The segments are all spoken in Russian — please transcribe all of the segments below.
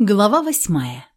Глава восьмая.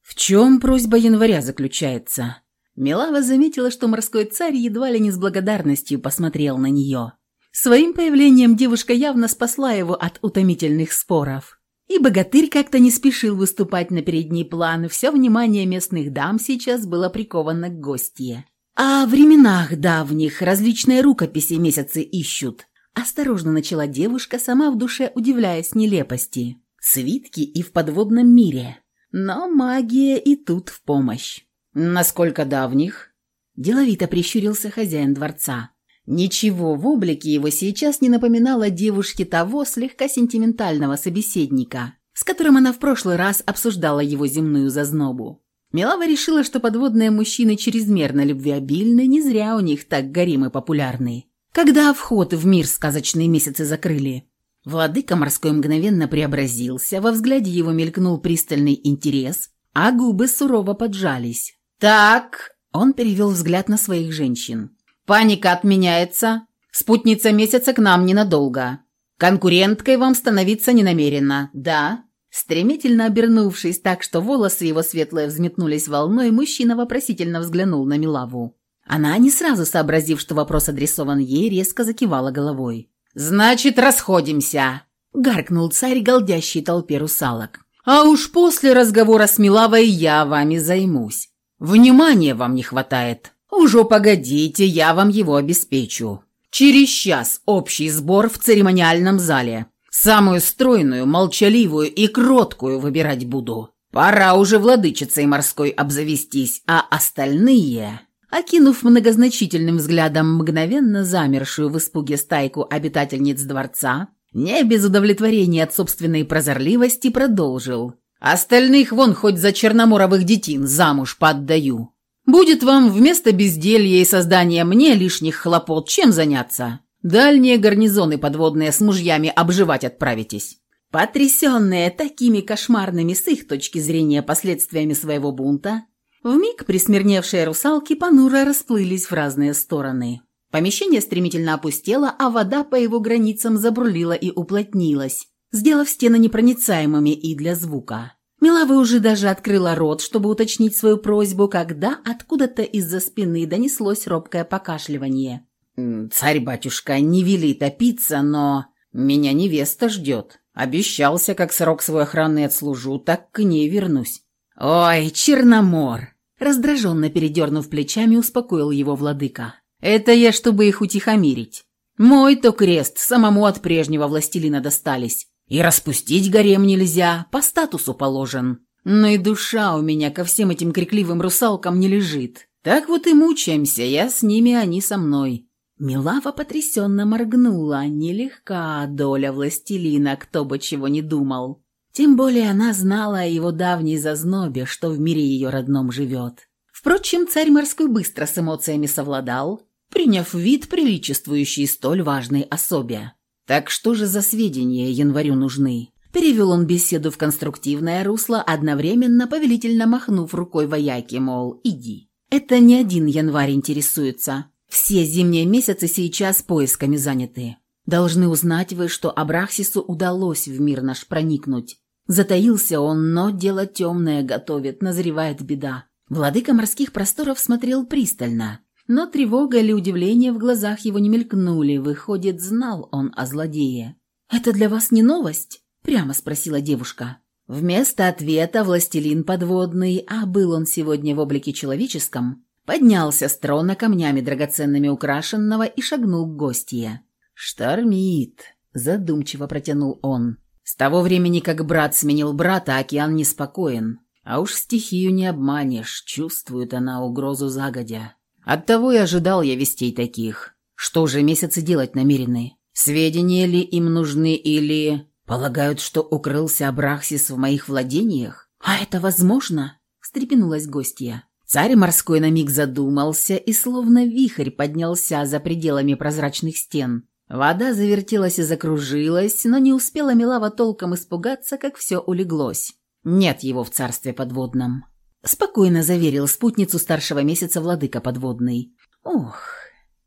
В чем просьба января заключается? Милава заметила, что морской царь едва ли не с благодарностью посмотрел на нее. Своим появлением девушка явно спасла его от утомительных споров. И богатырь как-то не спешил выступать на передний план, все внимание местных дам сейчас было приковано к гостье. «О временах давних различные рукописи месяцы ищут», – осторожно начала девушка, сама в душе удивляясь нелепости. «Свитки и в подводном мире. Но магия и тут в помощь». «Насколько давних?» – деловито прищурился хозяин дворца. Ничего в облике его сейчас не напоминало девушке того слегка сентиментального собеседника, с которым она в прошлый раз обсуждала его земную зазнобу. Милава решила, что подводные мужчины чрезмерно любвеобильны, не зря у них так горимы популярны. Когда вход в мир сказочные месяцы закрыли, владыка морской мгновенно преобразился, во взгляде его мелькнул пристальный интерес, а губы сурово поджались. «Так...» – он перевел взгляд на своих женщин. Паника отменяется. Спутница месяца к нам ненадолго. Конкуренткой вам становиться не намерена. Да?» Стремительно обернувшись так, что волосы его светлые взметнулись волной, мужчина вопросительно взглянул на Милаву. Она, не сразу сообразив, что вопрос адресован ей, резко закивала головой. «Значит, расходимся!» – гаркнул царь голдящей толпе русалок. «А уж после разговора с Милавой я вами займусь. Внимания вам не хватает!» «Уже погодите, я вам его обеспечу. Через час общий сбор в церемониальном зале. Самую стройную, молчаливую и кроткую выбирать буду. Пора уже владычицей морской обзавестись, а остальные...» Окинув многозначительным взглядом мгновенно замершую в испуге стайку обитательниц дворца, не без удовлетворения от собственной прозорливости продолжил. «Остальных вон хоть за черноморовых детин замуж поддаю. Будет вам вместо безделья и создания мне лишних хлопот чем заняться? Дальние гарнизоны подводные с мужьями обживать отправитесь». Потрясенные такими кошмарными с их точки зрения последствиями своего бунта, вмиг присмирневшие русалки понуро расплылись в разные стороны. Помещение стремительно опустело, а вода по его границам забрулила и уплотнилась, сделав стены непроницаемыми и для звука. Милава уже даже открыла рот, чтобы уточнить свою просьбу, когда откуда-то из-за спины донеслось робкое покашливание. «Царь-батюшка, не вели топиться, но меня невеста ждет. Обещался, как срок свой охранный отслужу, так к ней вернусь». «Ой, Черномор!» Раздраженно передернув плечами, успокоил его владыка. «Это я, чтобы их утихомирить. Мой-то крест самому от прежнего властелина достались. И распустить гарем нельзя, по статусу положен. Но и душа у меня ко всем этим крикливым русалкам не лежит. Так вот и мучаемся, я с ними, они со мной». Милава потрясенно моргнула. Нелегка доля властелина, кто бы чего не думал. Тем более она знала о его давней зазнобе, что в мире ее родном живет. Впрочем, царь морской быстро с эмоциями совладал, приняв вид, приличествующий столь важной особе. «Так что же за сведения январю нужны?» Перевел он беседу в конструктивное русло, одновременно повелительно махнув рукой вояки, мол, иди. Это не один январь интересуется. Все зимние месяцы сейчас поисками заняты. Должны узнать вы, что Абрахсису удалось в мир наш проникнуть. Затаился он, но дело темное готовит, назревает беда. Владыка морских просторов смотрел пристально, но тревога или удивление в глазах его не мелькнули, выходит, знал он о злодее. «Это для вас не новость?» – прямо спросила девушка. Вместо ответа властелин подводный, а был он сегодня в облике человеческом, поднялся с трона камнями драгоценными украшенного и шагнул к гостье. «Штормит», – задумчиво протянул он. «С того времени, как брат сменил брата, океан неспокоен. А уж стихию не обманешь, чувствует она угрозу загодя. Оттого и ожидал я вестей таких. Что же месяцы делать намерены? Сведения ли им нужны или... Полагают, что укрылся Абрахсис в моих владениях? А это возможно? Встрепенулась гостья. Царь морской на миг задумался и словно вихрь поднялся за пределами прозрачных стен. Вода завертелась и закружилась, но не успела Милава толком испугаться, как все улеглось. Нет его в царстве подводном. Спокойно заверил спутницу старшего месяца владыка подводный. Ох,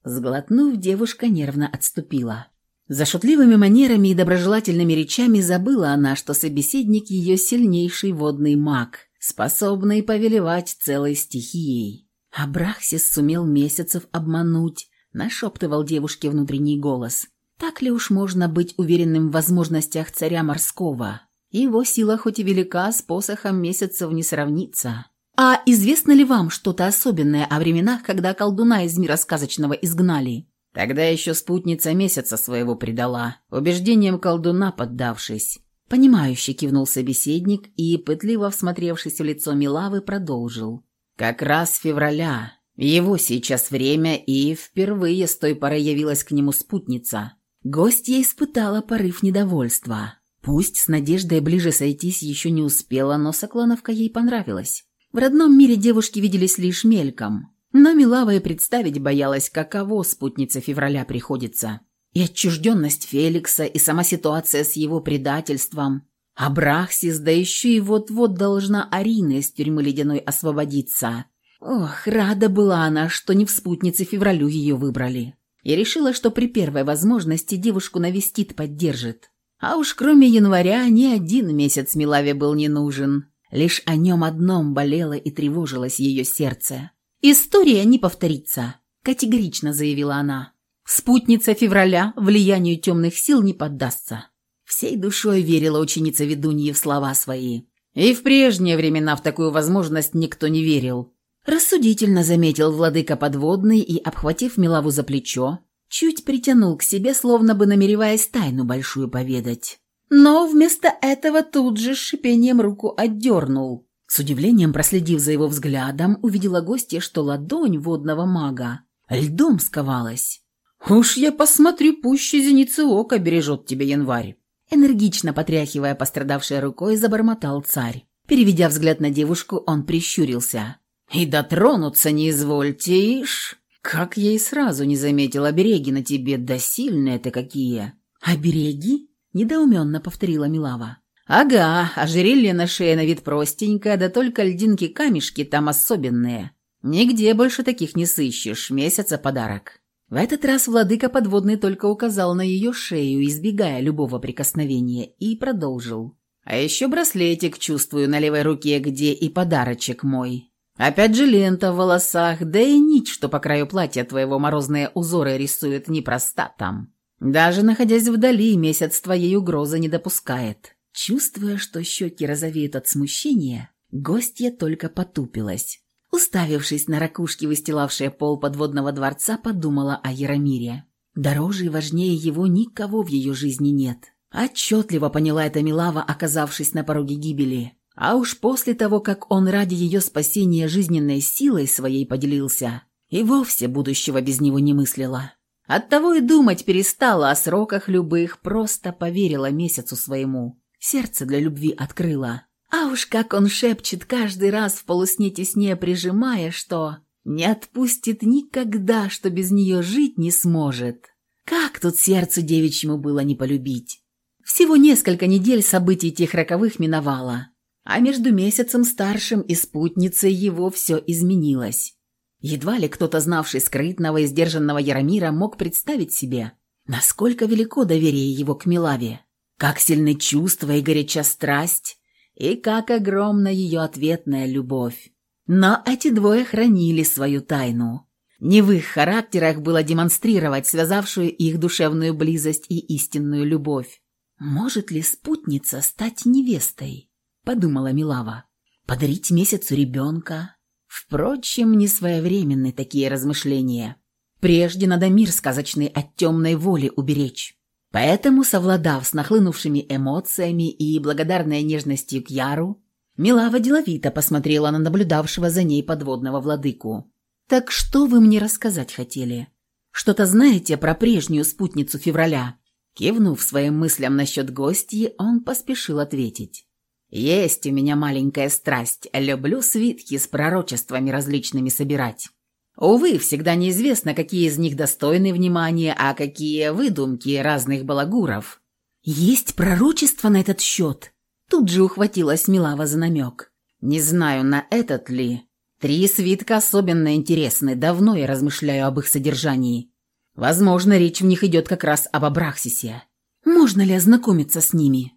сглотнув, девушка нервно отступила. За шутливыми манерами и доброжелательными речами забыла она, что собеседник ее сильнейший водный маг, способный повелевать целой стихией. Абрахсис сумел месяцев обмануть, нашептывал девушке внутренний голос. Так ли уж можно быть уверенным в возможностях царя морского? Его сила хоть и велика, с посохом месяцев не сравнится. А известно ли вам что-то особенное о временах, когда колдуна из мира сказочного изгнали? Тогда еще спутница месяца своего предала, убеждением колдуна поддавшись. Понимающе кивнул собеседник и, пытливо всмотревшись в лицо Милавы, продолжил. «Как раз февраля. Его сейчас время, и впервые с той поры явилась к нему спутница. Гостья испытала порыв недовольства. Пусть с надеждой ближе сойтись еще не успела, но Соклановка ей понравилась. В родном мире девушки виделись лишь мельком, но Милава и представить боялась, каково спутница февраля приходится. И отчужденность Феликса, и сама ситуация с его предательством. А Брахсис, да еще и вот-вот должна Арина из тюрьмы ледяной освободиться. Ох, рада была она, что не в спутнице февралю ее выбрали. И решила, что при первой возможности девушку навестит, поддержит. А уж кроме января ни один месяц Милаве был не нужен. Лишь о нем одном болело и тревожилось ее сердце. «История не повторится», – категорично заявила она. «Спутница февраля влиянию темных сил не поддастся». Всей душой верила ученица ведуньи в слова свои. И в прежние времена в такую возможность никто не верил. Рассудительно заметил владыка подводный и, обхватив Милаву за плечо, чуть притянул к себе, словно бы намереваясь тайну большую поведать. Но вместо этого тут же с шипением руку отдернул, с удивлением проследив за его взглядом, увидела гостья, что ладонь водного мага льдом сковалась. «Уж я посмотрю, пуще зеницы ока бережет тебе январь!» Энергично потряхивая пострадавшей рукой, забормотал царь. Переведя взгляд на девушку, он прищурился. «И дотронуться не извольте, ишь! Как я и сразу не заметил обереги на тебе, да сильные-то какие!» «Обереги?» – недоуменно повторила Милава. «Ага, ожерелье на шее на вид простенькое, да только льдинки-камешки там особенные. Нигде больше таких не сыщешь, месяца подарок». В этот раз владыка подводный только указал на ее шею, избегая любого прикосновения, и продолжил. «А еще браслетик чувствую на левой руке, где и подарочек мой. Опять же лента в волосах, да и нить, что по краю платья твоего морозные узоры рисует непроста там. Даже находясь вдали, месяц твоей угрозы не допускает. Чувствуя, что щеки розовеют от смущения, гостья только потупилась. Уставившись на ракушки, выстилавшие пол подводного дворца, подумала о Яромире. Дороже и важнее его никого в ее жизни нет. Отчетливо поняла это Милава, оказавшись на пороге гибели. А уж после того, как он ради ее спасения жизненной силой своей поделился, и вовсе будущего без него не мыслила. Оттого и думать перестала о сроках любых, просто поверила месяцу своему сердце для любви открыла. А уж как он шепчет каждый раз в полусне теснее прижимая, что не отпустит никогда, что без нее жить не сможет. Как тут сердцу девичьему было не полюбить? Всего несколько недель событий тех роковых миновало, а между месяцем старшим и спутницей его все изменилось. Едва ли кто-то, знавший скрытного и сдержанного Яромира, мог представить себе, насколько велико доверие его к Милаве. Как сильны чувства и горяча страсть, и как огромна ее ответная любовь. Но эти двое хранили свою тайну. Не в их характерах было демонстрировать связавшую их душевную близость и истинную любовь. «Может ли спутница стать невестой?» – подумала Милава. «Подарить месяцу ребенка?» Впрочем, не своевременны такие размышления. Прежде надо мир сказочный от темной воли уберечь. Поэтому, совладав с нахлынувшими эмоциями и благодарной нежностью к Яру, Милава деловито посмотрела на наблюдавшего за ней подводного владыку. «Так что вы мне рассказать хотели? Что-то знаете про прежнюю спутницу февраля?» Кивнув своим мыслям насчет гостьи, он поспешил ответить. «Есть у меня маленькая страсть. Люблю свитки с пророчествами различными собирать. Увы, всегда неизвестно, какие из них достойны внимания, а какие выдумки разных балагуров. «Есть пророчество на этот счет?» Тут же ухватилась Милава за намек. «Не знаю, на этот ли. Три свитка особенно интересны, давно я размышляю об их содержании. Возможно, речь в них идет как раз об Абрахсисе. Можно ли ознакомиться с ними?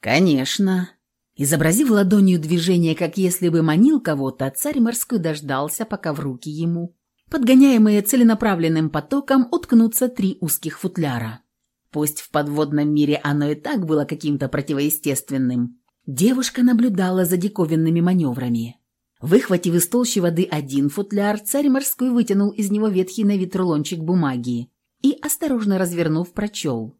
Конечно. Изобразив ладонью движение, как если бы манил кого-то, царь морской дождался, пока в руки ему, подгоняемые целенаправленным потоком, уткнутся три узких футляра. Пусть в подводном мире оно и так было каким-то противоестественным, девушка наблюдала за диковинными маневрами. Выхватив из толщи воды один футляр, царь морской вытянул из него ветхий на вид рулончик бумаги и, осторожно развернув, прочел.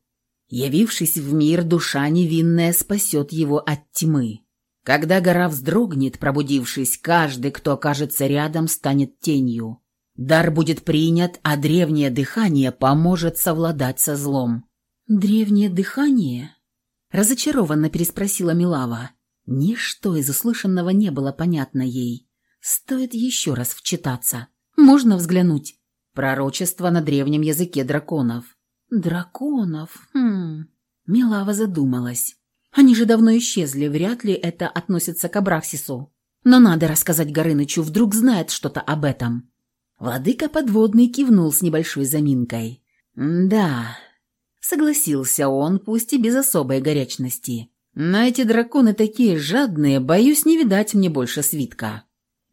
«Явившись в мир, душа невинная спасет его от тьмы. Когда гора вздрогнет, пробудившись, каждый, кто окажется рядом, станет тенью. Дар будет принят, а древнее дыхание поможет совладать со злом. «Древнее дыхание?» – разочарованно переспросила Милава. Ничто из услышанного не было понятно ей. Стоит еще раз вчитаться. Можно взглянуть? Пророчество на древнем языке драконов. Драконов? Хм. Милава задумалась. Они же давно исчезли, вряд ли это относится к Абраксису. Но надо рассказать Горынычу, вдруг знает что-то об этом. Владыка подводный кивнул с небольшой заминкой. «Да, Согласился он, пусть и без особой горячности. Но эти драконы такие жадные, боюсь не видать мне больше свитка.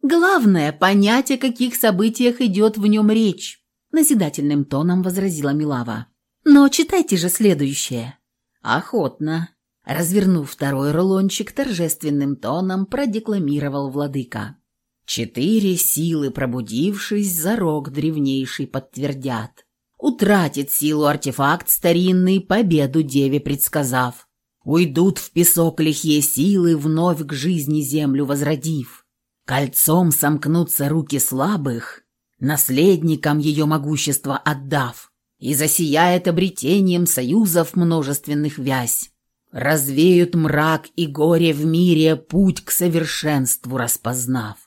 Главное, понять, о каких событиях идет в нем речь, назидательным тоном возразила Милава. Но читайте же следующее. Охотно. Развернув второй рулончик, торжественным тоном продекламировал владыка. Четыре силы, пробудившись, за рог древнейший подтвердят. Утратит силу артефакт старинный, победу деве предсказав. Уйдут в песок лихие силы, вновь к жизни землю возродив. Кольцом сомкнутся руки слабых, наследникам ее могущество отдав, и засияет обретением союзов множественных вязь. Развеют мрак и горе в мире, путь к совершенству распознав.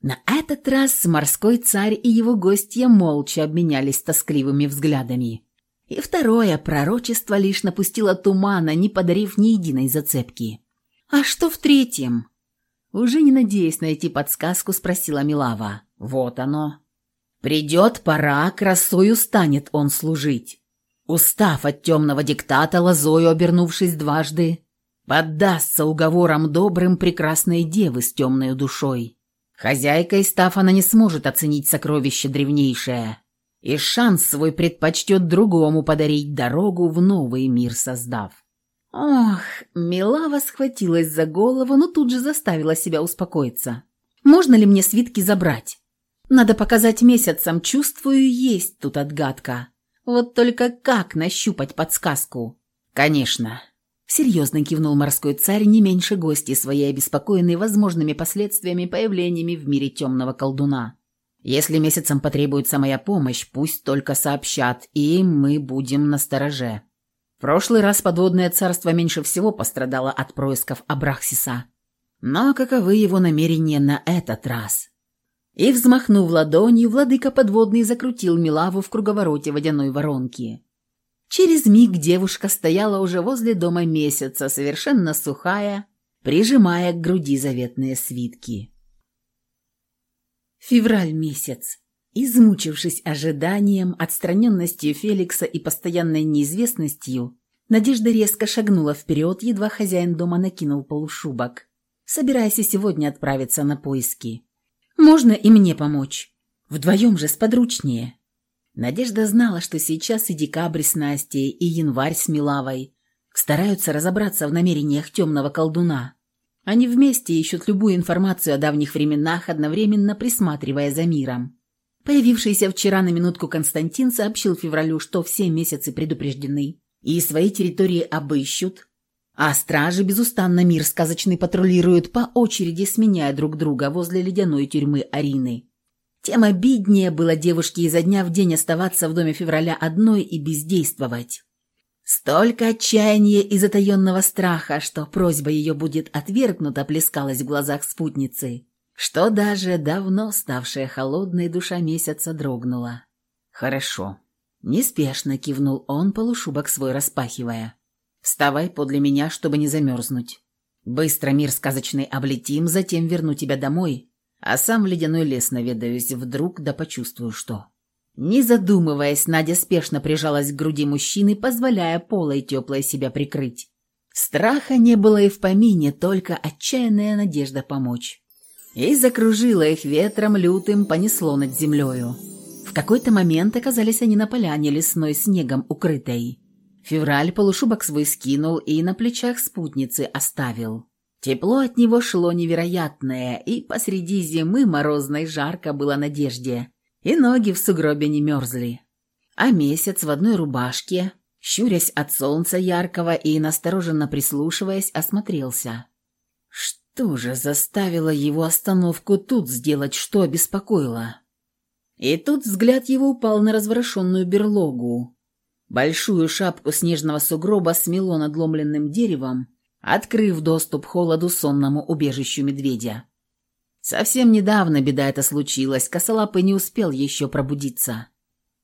На этот раз морской царь и его гостья молча обменялись тоскливыми взглядами. И второе пророчество лишь напустило тумана, не подарив ни единой зацепки. «А что в третьем?» Уже не надеясь найти подсказку, спросила Милава. «Вот оно. Придет пора, красою станет он служить. Устав от темного диктата, лозою обернувшись дважды, поддастся уговорам добрым прекрасной девы с темной душой» Хозяйкой став, она не сможет оценить сокровище древнейшее, и шанс свой предпочтет другому подарить дорогу в новый мир создав. Ох, Милава схватилась за голову, но тут же заставила себя успокоиться. Можно ли мне свитки забрать? Надо показать месяцам, чувствую, есть тут отгадка. Вот только как нащупать подсказку? Конечно, Серьезно кивнул морской царь, не меньше гости своей обеспокоенной возможными последствиями появлениями в мире темного колдуна. «Если месяцам потребуется моя помощь, пусть только сообщат, и мы будем на стороже». В прошлый раз подводное царство меньше всего пострадало от происков Абрахсиса. Но каковы его намерения на этот раз? И, взмахнув ладонью, владыка подводный закрутил Милаву в круговороте водяной воронки. Через миг девушка стояла уже возле дома месяца, совершенно сухая, прижимая к груди заветные свитки. Февраль месяц. Измучившись ожиданием, отстраненностью Феликса и постоянной неизвестностью, Надежда резко шагнула вперед, едва хозяин дома накинул полушубок, собираясь сегодня отправиться на поиски. «Можно и мне помочь. Вдвоем же сподручнее». Надежда знала, что сейчас и декабрь с Настей, и январь с Милавой стараются разобраться в намерениях темного колдуна. Они вместе ищут любую информацию о давних временах, одновременно присматривая за миром. Появившийся вчера на минутку Константин сообщил Февралю, что все месяцы предупреждены и свои территории обыщут, а стражи безустанно мир сказочный патрулируют по очереди, сменяя друг друга возле ледяной тюрьмы Арины. Тем обиднее было девушке изо дня в день оставаться в доме февраля одной и бездействовать. Столько отчаяния и затаенного страха, что просьба ее будет отвергнута, плескалась в глазах спутницы, что даже давно ставшая холодной душа месяца дрогнула. «Хорошо». Неспешно кивнул он, полушубок свой распахивая. «Вставай подле меня, чтобы не замерзнуть. Быстро мир сказочный облетим, затем верну тебя домой, а сам в ледяной лес наведаюсь, вдруг да почувствую что. Не задумываясь, Надя спешно прижалась к груди мужчины, позволяя полой теплой себя прикрыть. Страха не было и в помине, только отчаянная надежда помочь. И закружила их ветром лютым, понесло над землею. В какой-то момент оказались они на поляне лесной снегом укрытой. Февраль полушубок свой скинул и на плечах спутницы оставил. Тепло от него шло невероятное, и посреди зимы морозной жарко было надежде, и ноги в сугробе не мерзли. А месяц в одной рубашке, щурясь от солнца яркого и настороженно прислушиваясь, осмотрелся. Что же заставило его остановку тут сделать, что обеспокоило? И тут взгляд его упал на разворошенную берлогу. Большую шапку снежного сугроба смело надломленным деревом, открыв доступ холоду сонному убежищу медведя. Совсем недавно беда эта случилась, косолапый не успел еще пробудиться.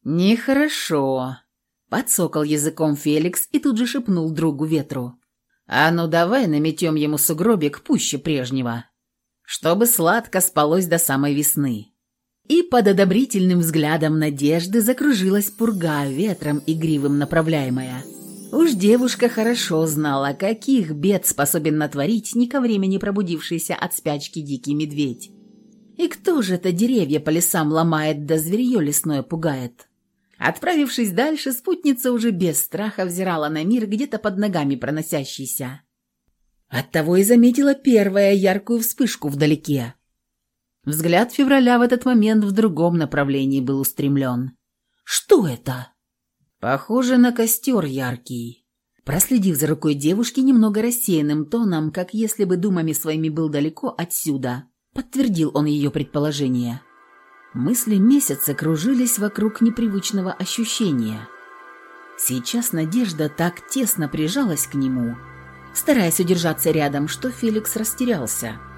«Нехорошо», — подсокал языком Феликс и тут же шепнул другу ветру. «А ну давай наметем ему сугробик пуще прежнего, чтобы сладко спалось до самой весны». И под одобрительным взглядом надежды закружилась пурга, ветром игривым направляемая. Уж девушка хорошо знала, каких бед способен натворить не ко времени пробудившийся от спячки дикий медведь. И кто же это деревья по лесам ломает да зверье лесное пугает? Отправившись дальше, спутница уже без страха взирала на мир, где-то под ногами проносящийся. Оттого и заметила первая яркую вспышку вдалеке. Взгляд февраля в этот момент в другом направлении был устремлен. «Что это?» «Похоже на костер яркий». Проследив за рукой девушки немного рассеянным тоном, как если бы думами своими был далеко отсюда, подтвердил он ее предположение. Мысли месяца кружились вокруг непривычного ощущения. Сейчас Надежда так тесно прижалась к нему, стараясь удержаться рядом, что Феликс растерялся –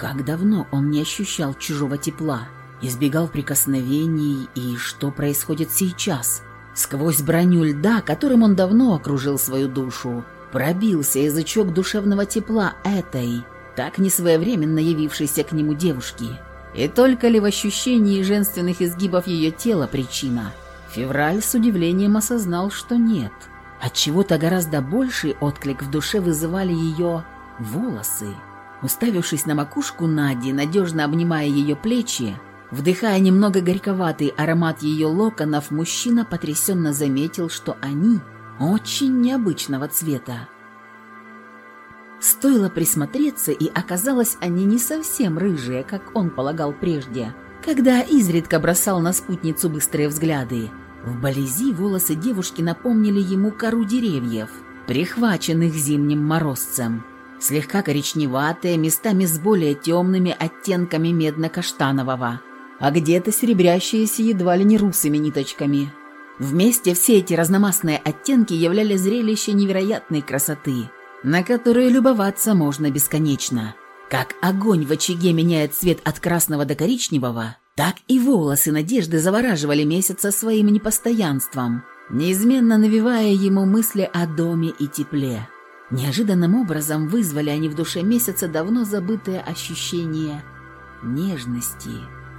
как давно он не ощущал чужого тепла, избегал прикосновений, и что происходит сейчас? Сквозь броню льда, которым он давно окружил свою душу, пробился язычок душевного тепла этой, так несвоевременно явившейся к нему девушки. И только ли в ощущении женственных изгибов ее тела причина? Февраль с удивлением осознал, что нет. От чего то гораздо больший отклик в душе вызывали ее волосы. Уставившись на макушку Нади, надежно обнимая ее плечи, вдыхая немного горьковатый аромат ее локонов, мужчина потрясенно заметил, что они очень необычного цвета. Стоило присмотреться, и оказалось, они не совсем рыжие, как он полагал прежде, когда изредка бросал на спутницу быстрые взгляды. В болези волосы девушки напомнили ему кору деревьев, прихваченных зимним морозцем слегка коричневатые, местами с более темными оттенками медно-каштанового, а где-то серебрящиеся едва ли не русыми ниточками. Вместе все эти разномастные оттенки являли зрелище невероятной красоты, на которое любоваться можно бесконечно. Как огонь в очаге меняет цвет от красного до коричневого, так и волосы Надежды завораживали месяца своим непостоянством, неизменно навевая ему мысли о доме и тепле. Неожиданным образом вызвали они в душе месяца давно забытое ощущение нежности.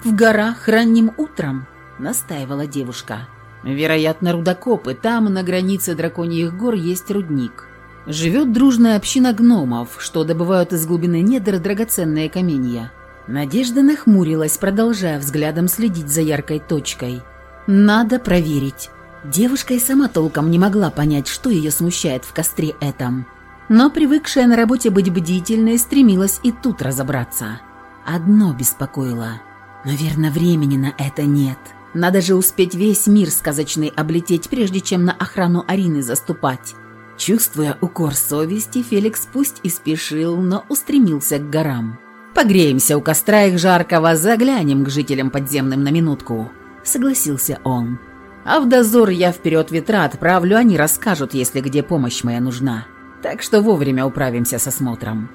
«В горах ранним утром», — настаивала девушка. «Вероятно, рудокопы. Там, на границе драконьих гор, есть рудник. Живет дружная община гномов, что добывают из глубины недр драгоценные каменья». Надежда нахмурилась, продолжая взглядом следить за яркой точкой. «Надо проверить». Девушка и сама толком не могла понять, что ее смущает в костре этом но привыкшая на работе быть бдительной, стремилась и тут разобраться. Одно беспокоило. Наверное, времени на это нет. Надо же успеть весь мир сказочный облететь, прежде чем на охрану Арины заступать. Чувствуя укор совести, Феликс пусть и спешил, но устремился к горам. «Погреемся у костра их жаркого, заглянем к жителям подземным на минутку», — согласился он. «А в дозор я вперед ветра отправлю, они расскажут, если где помощь моя нужна» так что вовремя управимся с осмотром.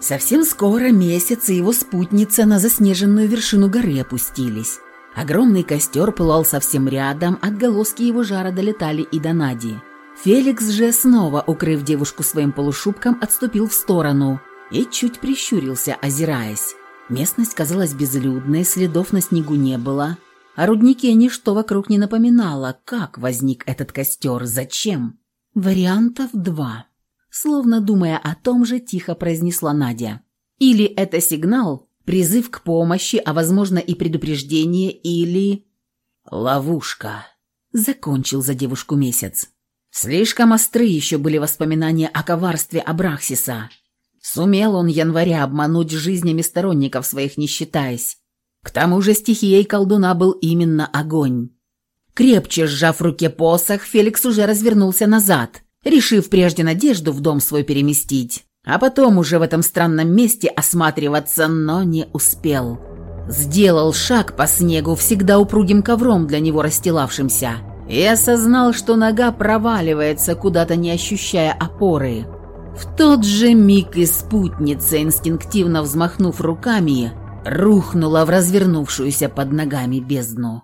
Совсем скоро месяц и его спутница на заснеженную вершину горы опустились. Огромный костер пылал совсем рядом, отголоски его жара долетали и до Нади. Феликс же, снова укрыв девушку своим полушубком, отступил в сторону и чуть прищурился, озираясь. Местность казалась безлюдной, следов на снегу не было. О руднике ничто вокруг не напоминало, как возник этот костер, зачем. Вариантов два. Словно думая о том же, тихо произнесла Надя. Или это сигнал, призыв к помощи, а возможно и предупреждение, или... Ловушка. Закончил за девушку месяц. Слишком остры еще были воспоминания о коварстве Абрахсиса. Сумел он января обмануть жизнями сторонников своих, не считаясь. К тому же стихией колдуна был именно огонь. Крепче сжав в руке посох, Феликс уже развернулся назад, решив прежде надежду в дом свой переместить, а потом уже в этом странном месте осматриваться, но не успел. Сделал шаг по снегу, всегда упругим ковром для него расстилавшимся, и осознал, что нога проваливается, куда-то не ощущая опоры. В тот же миг и спутница, инстинктивно взмахнув руками, рухнула в развернувшуюся под ногами бездну.